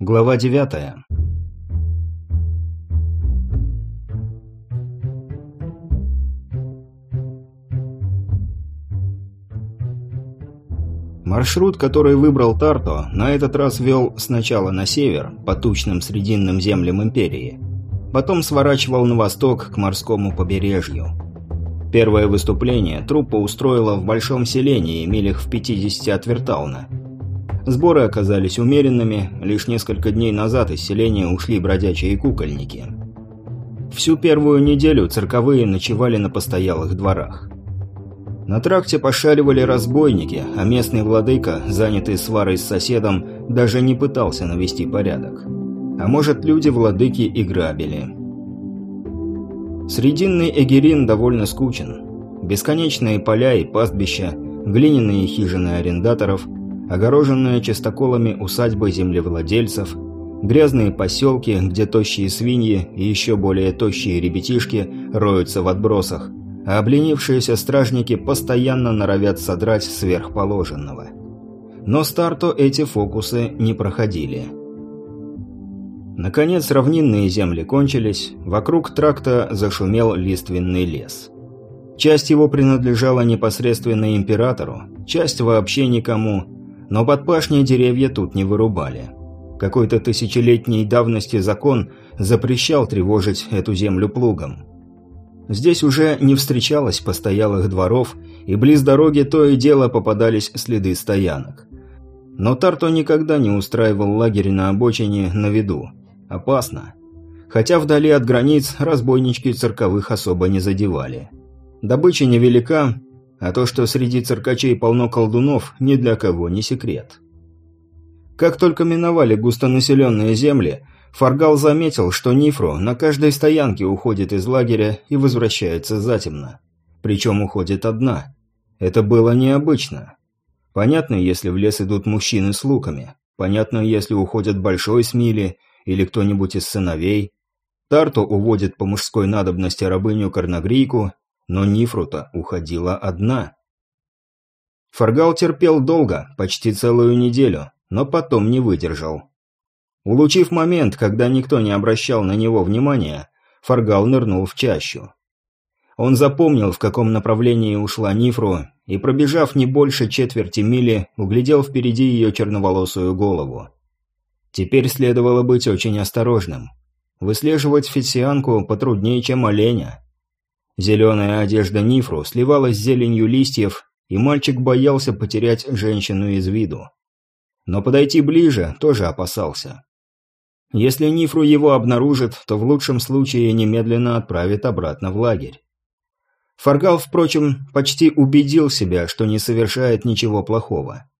Глава девятая. Маршрут, который выбрал Тарто, на этот раз вел сначала на север, по тучным срединным землям Империи. Потом сворачивал на восток, к морскому побережью. Первое выступление труппа устроила в большом селении, милях в 50 от Вертауна. Сборы оказались умеренными, лишь несколько дней назад из селения ушли бродячие кукольники. Всю первую неделю цирковые ночевали на постоялых дворах. На тракте пошаривали разбойники, а местный владыка, занятый сварой с соседом, даже не пытался навести порядок. А может, люди владыки и грабили. Срединный Эгерин довольно скучен. Бесконечные поля и пастбища, глиняные хижины арендаторов, огороженные частоколами усадьбы землевладельцев, грязные поселки, где тощие свиньи и еще более тощие ребятишки роются в отбросах, а обленившиеся стражники постоянно норовят содрать сверхположенного. Но Старту эти фокусы не проходили. Наконец равнинные земли кончились, вокруг тракта зашумел лиственный лес. Часть его принадлежала непосредственно императору, часть вообще никому, но под пашней деревья тут не вырубали. Какой-то тысячелетней давности закон запрещал тревожить эту землю плугом. Здесь уже не встречалось постоялых дворов, и близ дороги то и дело попадались следы стоянок. Но Тарто никогда не устраивал лагерь на обочине на виду. Опасно. Хотя вдали от границ разбойнички цирковых особо не задевали. Добыча невелика, а то, что среди циркачей полно колдунов, ни для кого не секрет. Как только миновали густонаселенные земли, Фаргал заметил, что Нифру на каждой стоянке уходит из лагеря и возвращается затемно. Причем уходит одна. Это было необычно. Понятно, если в лес идут мужчины с луками. Понятно, если уходят большой смили или кто-нибудь из сыновей. Тарту уводит по мужской надобности рабыню Карнагрийку, но Нифрута уходила одна. Фаргал терпел долго, почти целую неделю, но потом не выдержал. Улучив момент, когда никто не обращал на него внимания, Фаргал нырнул в чащу. Он запомнил, в каком направлении ушла Нифру, и, пробежав не больше четверти мили, углядел впереди ее черноволосую голову. Теперь следовало быть очень осторожным. Выслеживать фитсианку потруднее, чем оленя. Зеленая одежда Нифру сливалась с зеленью листьев, и мальчик боялся потерять женщину из виду. Но подойти ближе тоже опасался. Если Нифру его обнаружит, то в лучшем случае немедленно отправит обратно в лагерь. Фаргал, впрочем, почти убедил себя, что не совершает ничего плохого.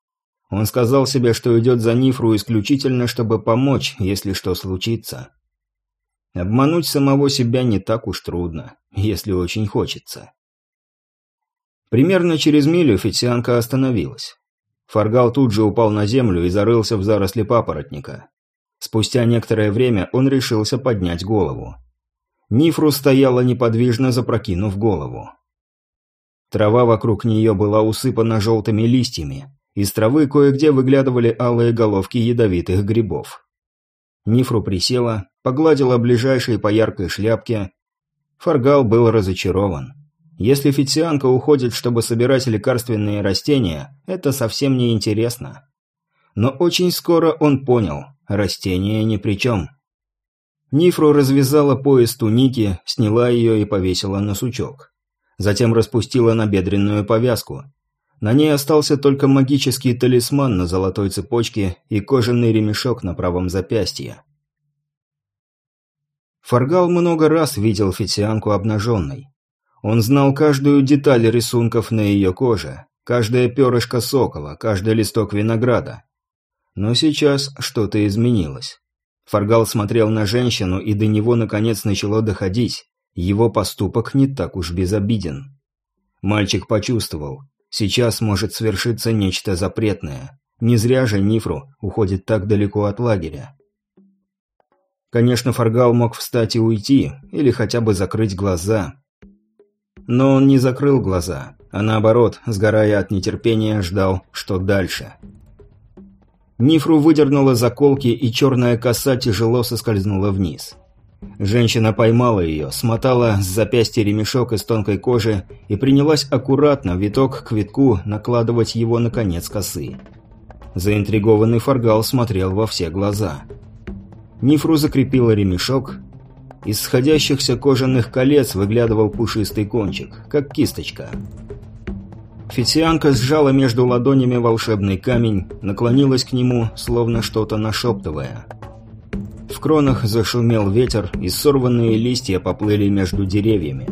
Он сказал себе, что идет за Нифру исключительно, чтобы помочь, если что случится. Обмануть самого себя не так уж трудно, если очень хочется. Примерно через милю официанка остановилась. Фаргал тут же упал на землю и зарылся в заросли папоротника. Спустя некоторое время он решился поднять голову. Нифру стояла неподвижно, запрокинув голову. Трава вокруг нее была усыпана желтыми листьями. Из травы кое-где выглядывали алые головки ядовитых грибов. Нифру присела, погладила ближайшие по яркой шляпке. Фаргал был разочарован. Если фицианка уходит, чтобы собирать лекарственные растения, это совсем не интересно. Но очень скоро он понял – Растение ни при чем. Нифру развязала пояс туники, сняла ее и повесила на сучок. Затем распустила набедренную повязку. На ней остался только магический талисман на золотой цепочке и кожаный ремешок на правом запястье. Фаргал много раз видел Фитианку обнаженной. Он знал каждую деталь рисунков на ее коже, каждое перышко сокола, каждый листок винограда. Но сейчас что-то изменилось. Фаргал смотрел на женщину, и до него наконец начало доходить. Его поступок не так уж безобиден. Мальчик почувствовал. Сейчас может свершиться нечто запретное. Не зря же Нифру уходит так далеко от лагеря. Конечно, Фаргал мог встать и уйти, или хотя бы закрыть глаза. Но он не закрыл глаза, а наоборот, сгорая от нетерпения, ждал, что дальше. Нифру выдернула заколки, и черная коса тяжело соскользнула вниз. Женщина поймала ее, смотала с запястья ремешок из тонкой кожи и принялась аккуратно, виток к витку, накладывать его на конец косы. Заинтригованный Фаргал смотрел во все глаза. Нифру закрепила ремешок. Из сходящихся кожаных колец выглядывал пушистый кончик, как кисточка. Фитианка сжала между ладонями волшебный камень, наклонилась к нему, словно что-то нашептывая. В кронах зашумел ветер, и сорванные листья поплыли между деревьями.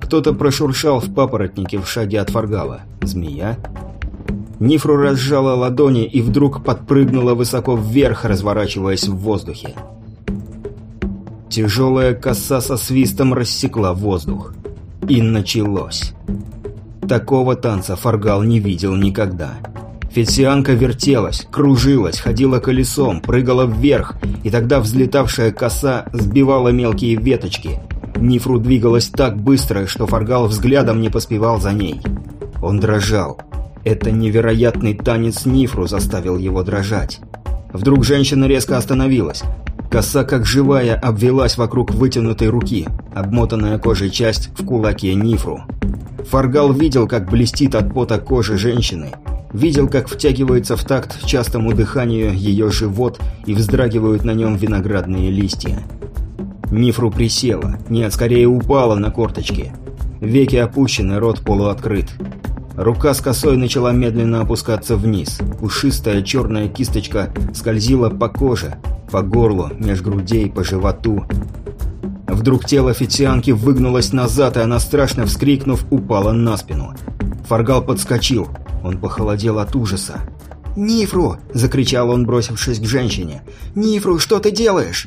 Кто-то прошуршал в папоротнике в шаге от Фаргала. Змея? Нифру разжала ладони и вдруг подпрыгнула высоко вверх, разворачиваясь в воздухе. Тяжелая коса со свистом рассекла воздух. И началось. Такого танца Фаргал не видел никогда. Фетсианка вертелась, кружилась, ходила колесом, прыгала вверх, и тогда взлетавшая коса сбивала мелкие веточки. Нифру двигалась так быстро, что Фаргал взглядом не поспевал за ней. Он дрожал. Это невероятный танец Нифру заставил его дрожать. Вдруг женщина резко остановилась. Коса, как живая, обвелась вокруг вытянутой руки, обмотанная кожей часть в кулаке Нифру. Фаргал видел, как блестит от пота кожи женщины, видел, как втягивается в такт частому дыханию ее живот и вздрагивают на нем виноградные листья. Нифру присела, нет, скорее упала на корточки. Веки опущены, рот полуоткрыт. Рука с косой начала медленно опускаться вниз. Пушистая черная кисточка скользила по коже, по горлу, меж грудей, по животу. Вдруг тело официанки выгнулось назад, и она, страшно вскрикнув, упала на спину. Фаргал подскочил. Он похолодел от ужаса. «Нифру!» – закричал он, бросившись к женщине. «Нифру, что ты делаешь?»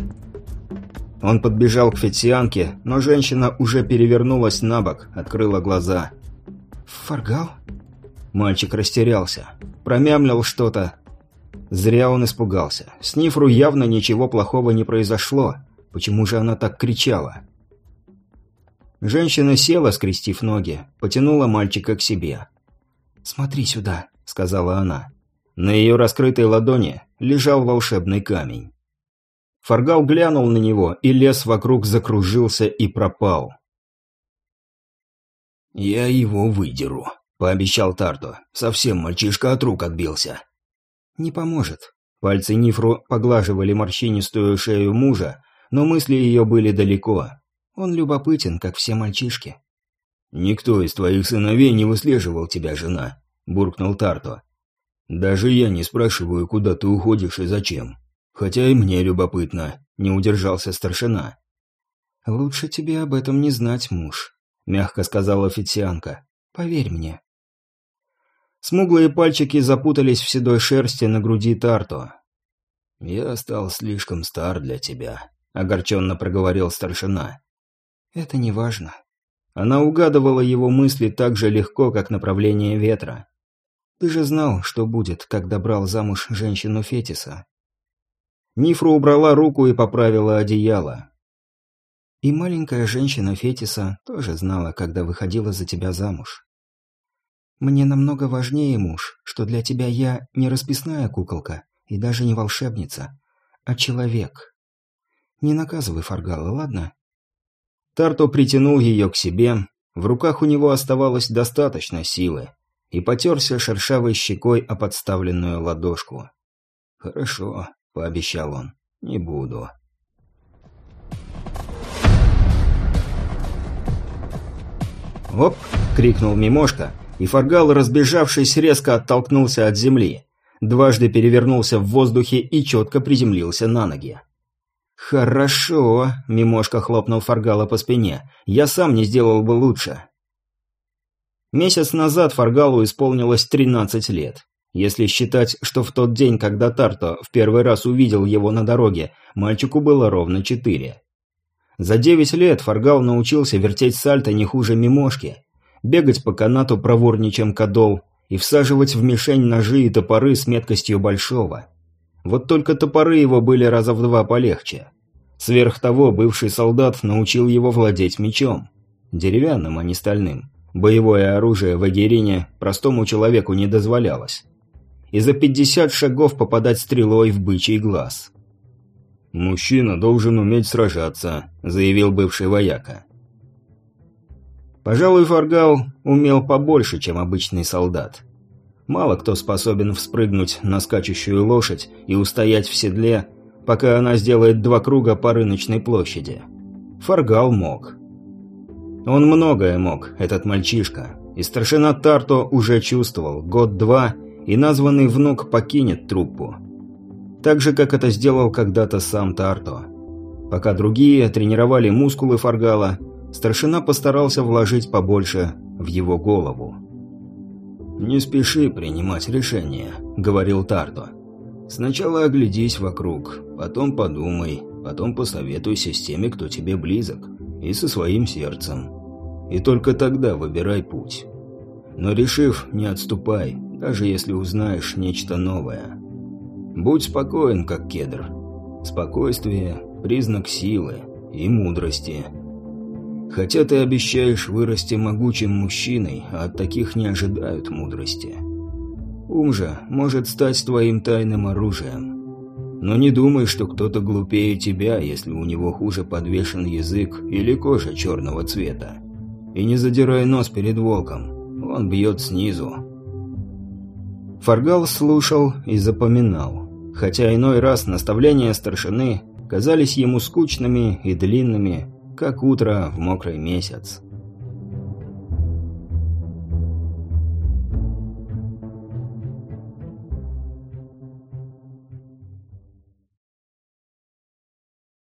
Он подбежал к фетсианке, но женщина уже перевернулась на бок, открыла глаза. «Фаргал?» Мальчик растерялся. Промямлил что-то. Зря он испугался. С Нифру явно ничего плохого не произошло. Почему же она так кричала? Женщина села, скрестив ноги, потянула мальчика к себе. «Смотри сюда», — сказала она. На ее раскрытой ладони лежал волшебный камень. Фаргал глянул на него, и лес вокруг закружился и пропал. «Я его выдеру», — пообещал Тарту. «Совсем мальчишка от рук отбился». «Не поможет». Пальцы Нифру поглаживали морщинистую шею мужа, но мысли ее были далеко. Он любопытен, как все мальчишки. «Никто из твоих сыновей не выслеживал тебя, жена», – буркнул Тарто. «Даже я не спрашиваю, куда ты уходишь и зачем. Хотя и мне любопытно», – не удержался старшина. «Лучше тебе об этом не знать, муж», – мягко сказала официанка. «Поверь мне». Смуглые пальчики запутались в седой шерсти на груди Тарто. «Я стал слишком стар для тебя», огорченно проговорил старшина. Это не важно. Она угадывала его мысли так же легко, как направление ветра. Ты же знал, что будет, когда брал замуж женщину Фетиса. Нифру убрала руку и поправила одеяло. И маленькая женщина Фетиса тоже знала, когда выходила за тебя замуж. Мне намного важнее, муж, что для тебя я не расписная куколка и даже не волшебница, а человек. Не наказывай Фаргала, ладно?» Тарто притянул ее к себе, в руках у него оставалось достаточно силы, и потерся шершавой щекой о подставленную ладошку. «Хорошо», — пообещал он, — «не буду». «Оп!» — крикнул Мимошка, и Фаргал, разбежавшись, резко оттолкнулся от земли, дважды перевернулся в воздухе и четко приземлился на ноги. «Хорошо», — Мимошка хлопнул Фаргала по спине. «Я сам не сделал бы лучше». Месяц назад Фаргалу исполнилось 13 лет. Если считать, что в тот день, когда Тарто в первый раз увидел его на дороге, мальчику было ровно 4. За 9 лет Фаргал научился вертеть сальто не хуже Мимошки, бегать по канату проворнее, чем Кадол, и всаживать в мишень ножи и топоры с меткостью большого. Вот только топоры его были раза в два полегче. Сверх того, бывший солдат научил его владеть мечом. Деревянным, а не стальным. Боевое оружие в Агирине простому человеку не дозволялось. и за 50 шагов попадать стрелой в бычий глаз. «Мужчина должен уметь сражаться», — заявил бывший вояка. Пожалуй, Фаргал умел побольше, чем обычный солдат. Мало кто способен вспрыгнуть на скачущую лошадь и устоять в седле, пока она сделает два круга по рыночной площади. Фаргал мог. Он многое мог, этот мальчишка. И старшина Тарто уже чувствовал, год-два, и названный внук покинет труппу. Так же, как это сделал когда-то сам Тарто. Пока другие тренировали мускулы Фаргала, старшина постарался вложить побольше в его голову. «Не спеши принимать решение», — говорил Тарто. «Сначала оглядись вокруг, потом подумай, потом посоветуйся с теми, кто тебе близок, и со своим сердцем. И только тогда выбирай путь. Но решив, не отступай, даже если узнаешь нечто новое». Будь спокоен, как кедр. Спокойствие – признак силы и мудрости. Хотя ты обещаешь вырасти могучим мужчиной, от таких не ожидают мудрости. Ум же может стать твоим тайным оружием. Но не думай, что кто-то глупее тебя, если у него хуже подвешен язык или кожа черного цвета. И не задирай нос перед волком, он бьет снизу. Фаргал слушал и запоминал хотя иной раз наставления старшины казались ему скучными и длинными, как утро в мокрый месяц.